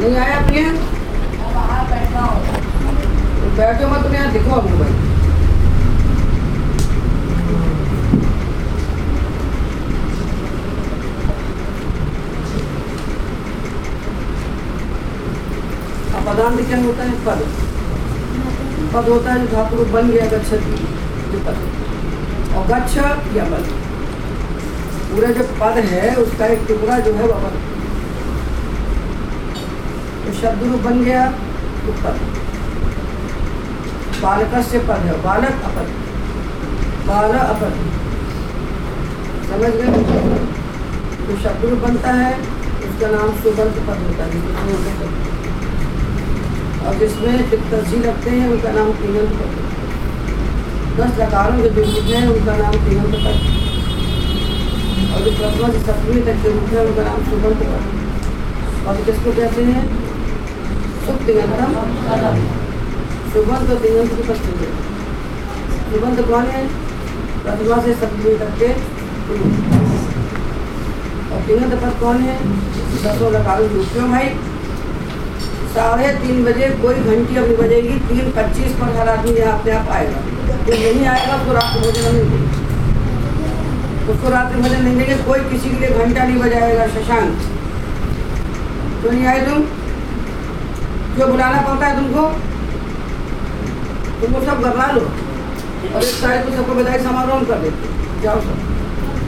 नहीं आया प्रिय बैठो मत तुम यहाँ दिखो हमको भाई। अपदान क्या होता है पद पद होता है जो धातु बन गया गच्छति जो पद और गच्छ या बल? पूरा जो पद है, उसका एक टुकड़ा जो है वह तो शब्द रूप बन गया तो पद। बालक से पद है। बालक अपद। बाल अपद। समझ गए? तो शब्द रूप बनता है, उसका नाम सुबंत पद होता है और जिसमें तस्वीर रखते हैं, उनका नाम तिगंत पद दस लकारों के जो हैं, उनका नाम तिगंत पद और जो प्रथमा से सप्तमी तक के रूप है, उनका नाम सुबंत पद और किसको कहते हैं? कौन है प्रथमा से सप्तमी तक के और कौन है दसों क्यों भाई साढ़े तीन बजे कोई घंटी अपनी बजेगी तीन पच्चीस पर हर आदमी यहाँ अपने आप आएगा जो नहीं आएगा उसको रात भोजन नहीं देंगे उसको रात्रि भोजन नहीं देंगे कोई किसी के लिए घंटा नहीं बजाएगा शशांक तो नहीं आए तुम? जो बुलाना पड़ता है तुमको तुमको सब घबरा लो। और एक तारीख को सबको बधाई समारोह कर देते जाओ सब।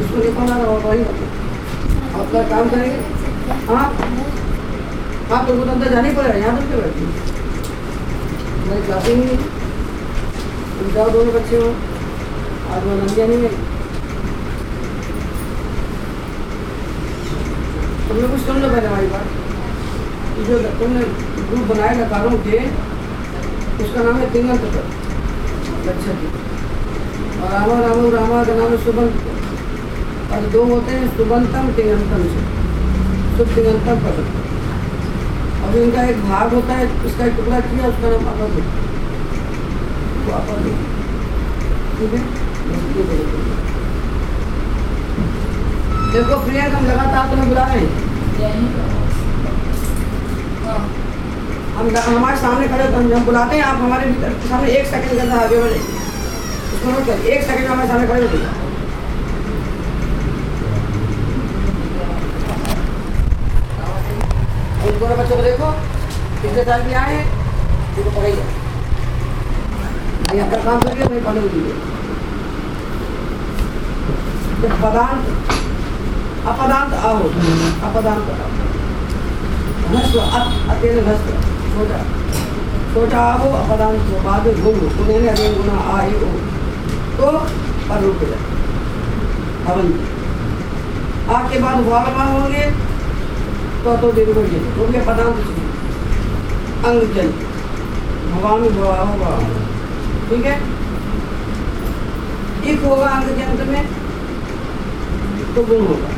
निकालना रहो वही अपना काम करेंगे। हाँ? हाँ तुमको तो अंदर जाने पड़ेगा, यहाँ तक क्यों बैठी क्लास ही नहीं तुम जाओ दोनों बच्चे हो। आज वो नंदिया नहीं है। तुमने कुछ सुन लो पहले हमारी बात। जो तुमने ग्रुप बनाए लकारों के, उसका नाम है तिंगल पत्र अच्छा जी। और रामा, रामू, रामा, का नाम है सुबंत और दो होते हैं सुबंतम तिंगंतम से। शुभ तिंगंतम पत्र और इनका एक भाग होता है, इसका एक टुकड़ा किया, उसका नाम अपद वो अपद ठीक है? देखो प्रियंक हम लगातार तुम्हें बुला रहे हैं। हम हमारे सामने खड़े तो हम बुलाते हैं, आप हमारे सामने एक सेकंड के आगे बढ़े उसको नोट कर, एक सेकंड हमारे सामने खड़े हो दोनों बच्चों को देखो पिछले साल भी आए हैं उनको पढ़ाइए अपना काम करिए नहीं पढ़ने दीजिए जब पदांत, अपदांत आओ, अपदांत घस्व अत्यंत घस्व छोटा छोटा आओ अपदांत हो बाद में घूम उन्हें अधीन गुना आए हो तो पर रुक जाए हवन। आग के बाद वालमान होंगे तो तो दिन को जल हो गया पदांत अंग जल। भगवान भवा होगा। ठीक है? एक होगा अंग अंत में तो गुण होगा।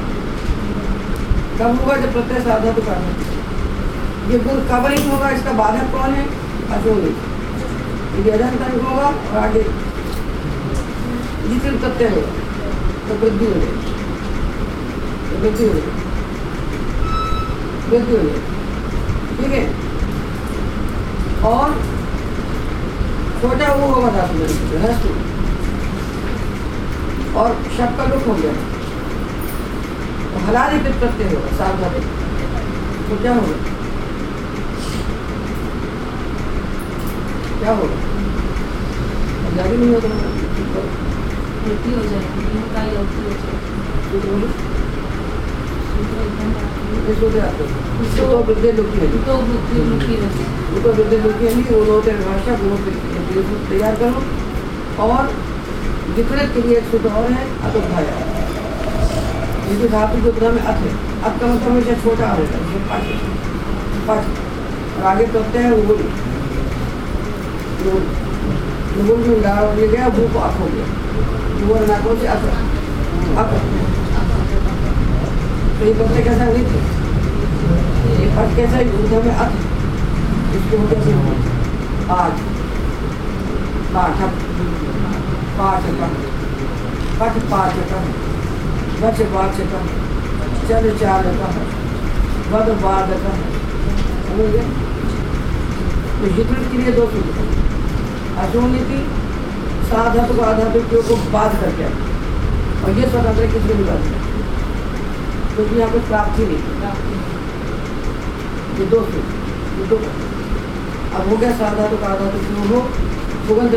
कब होगा जब प्रत्यय साधा तो ये गुण कब नहीं होगा, इसका बाधक कौन है? अजोनी यदि अजंत अंग होगा और आगे। जितने प्रत्यय होगा तो वृद्धि हो जाएगी तो वृद्धि हो जाएगी वृद्धि हो जाएगी ठीक है? और छोटा वो होगा धातु और शब का लुक हो गया। तो हलादी पे प्रत्यय होगा, सावधानी तो क्या होगा? क्या होगा जारी नहीं होगा हो जाएगी इनका ही हो जाएगी। तो बोलो। हैं। तो है। तो बुद्धि है। वो हैं भाषा वो तैयार करो। और विपरीत के लिए एक सूत्र और है जो में अथ है अथ का मतलब हमेशा छोटा आ होगा इसमें पाँच। पाँच। और आगे प्रत्यय है वो हो से अथ अथ तो ये प्रत्यय कैसा हुई थी ये कैसा है में इसको कैसे होगा आज पाठक पाठकम पठ पाठकम वच वाचकम चल चालकम वद वादकम समझ गए तो हितृत के लिए दो सूत्र अशोनीति साधातु का आधातु को बाध करके और ये स्वतंत्र किसी भी बात क्योंकि यहाँ पे प्राप्ति नहीं। ये दो सूत्र ये दो अब हो गया साधातु का। आधातु क्यों हो सुगंध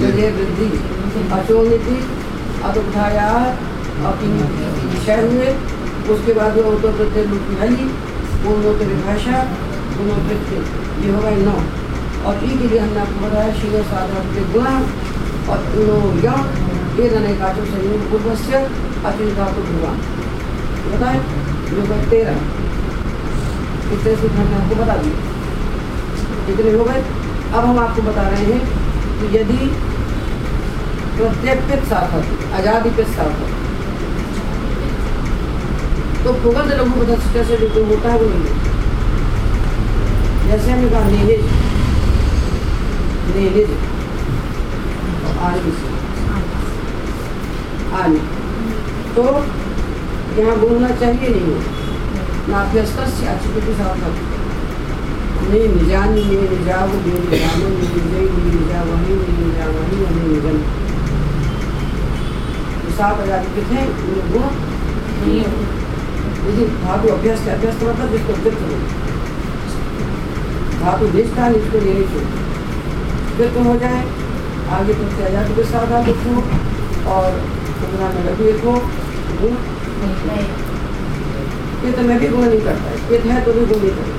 जय वृद्धि। अचोनिति अदुठाया अपनी विषय हुए। उसके बाद वो उत्तर प्रत्यय रूपी हली पूर्णोत्तर विभाषा गुणोत्तर ये हो गए नौ। और ई के लिए हमने आपको बताया शिव साधारण के गुण और नो यम ये रने का जो संयोग से अतिरिक्त धातु भगवान बताए गए तेरह कितने सूत्र हमने आपको बता दिए कितने हो गए। अब हम आपको बता रहे हैं कि यदि प्रत्येक सार्थक आज़ादी के सार्थक तो पुगंध लघु पदार्थ कैसे जो होता है वो नहीं जैसे हमने कहा नेहेज आने आने तो यहाँ बोलना चाहिए नहीं हो। नाभ्यस्त अच्छी सार्थक नहीं निजानी ने निजाव ने निजानो ने निजई ने निजा वही ने निजा वही ने निजन सात हज़ार कितने गुण यदि धातु अभ्यास के अभ्यास का मतलब जिसको हो निष्ठा इसको लेनी चाहिए व्यक्त हो। जाए, आगे तो आज़ाद के साथ धातु हो और सुधरा में लघु एक हो गुण ये तो मैं भी गुण नहीं करता, ये है तो भी गुण नहीं करता।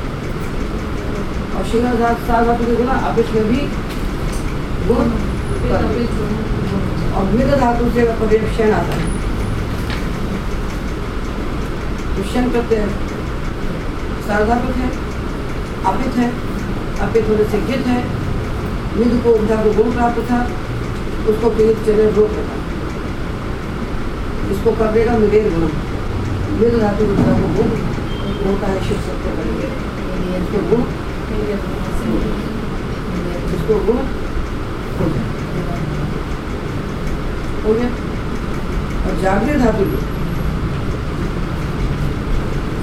और शिव सात धातु के गुना अब इसमें भी गुण और मृद धातु से पर्यवेक्षण आता है। क्वेश्चन करते हैं। सार्वधातुक है अपित है अपित होने से गित है। मृद को उद्धा को गुण प्राप्त था। उसको पीड़ित चले रोक रखा इसको कर देगा मृदेर गुण। मृद धातु को गुण। होता है शिव सत्य करेंगे इसको गुण। इसको गुण। हो गया और जागृत धातु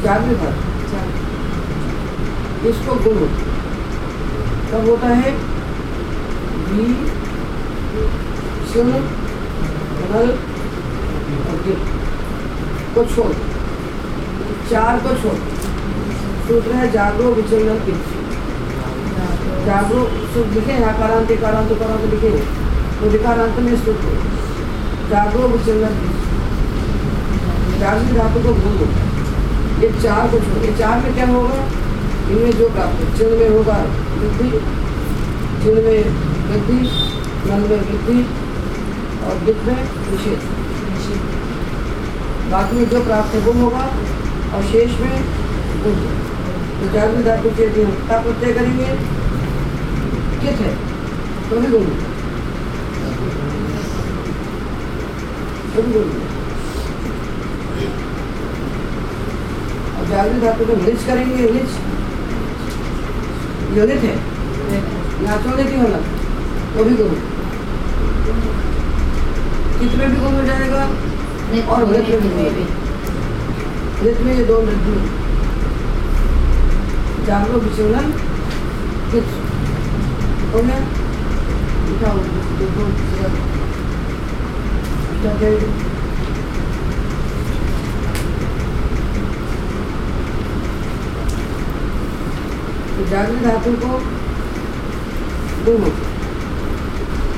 जागृत धातु। इसको गुण कब होता है? बी को छोड़। चार को छोड़। सूत्र है जागरो विचलन जागरो लिखे हैं कारांत कारांत कारांत लिखे तो विकारांत में सूत्र। जागरो विचलन जागृत धातु को भूल है ये चार को छोड़। ये चार में क्या होगा? इनमें जो प्राप्त चिन्ह में होगा। वृद्धि चिन्ह में वृद्धि नल में वृद्धि और वित्त में निषेध। बाकी में जो प्राप्त है वो होगा, और शेष में गुण। तो जागृत धातु के यदि हम प्रत्यय करेंगे। कित है? तो भी गुण। धातु को निच करेंगे निच योनित है नाचोगे क्यों होना वो भी गुण कितने भी गुण हो जाएगा और नृत्य में भी नृत्य में ये दो नृत्य जागरो विचलन कित हो गया हो देखो जाके जागृत धातु को दोनों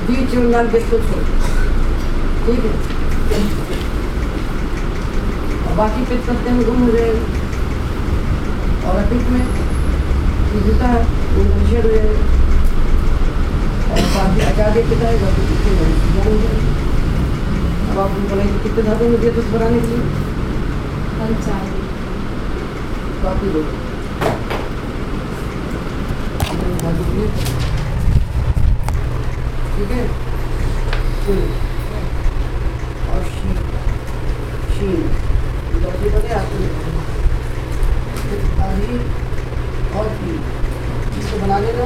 बीच और लाल बिस्कुट छोड़ ठीक है? और बाकी पित पत्ते में गुम हो। जाएगा और अपित में विधता है उनका निषेध हो। जाएगा और बाकी आज़ादी पिता है बाकी कितने हो जाएगा अब आप उनको बोलेंगे कितने धातु में दिए तो बनाने के लिए? बाकी दो। धातु के लिए ठीक है? और शीन शीन बाकी पता है आपको और इसको बना लेना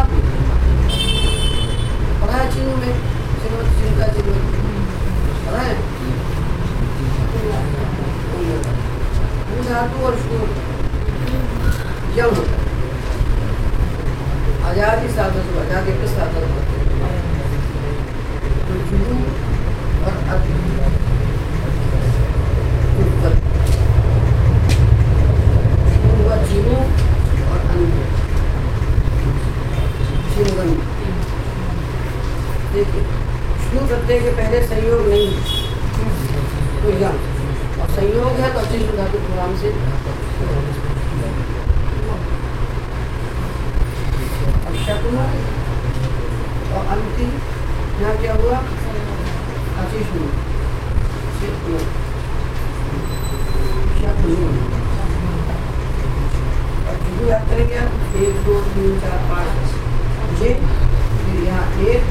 पहले सहयोग नहीं है। तो यम और सहयोग है तो अच्छी सुधा के प्रोग्राम से। और अंतिम, यहाँ क्या हुआ? आशीष कुमार शुरू एक, दो, तीन, चार, पाँच ये यहाँ एक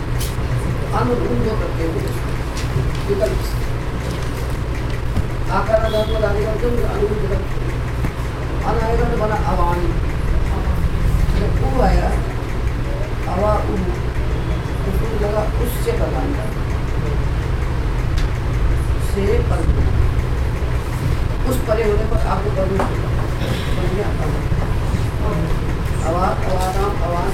आएगा तो बना अवान जब उ आया अवा उ उसको लगा उससे प्रदान कर से पर उस परे होने पर आपको गया अवाद अवाराम अवान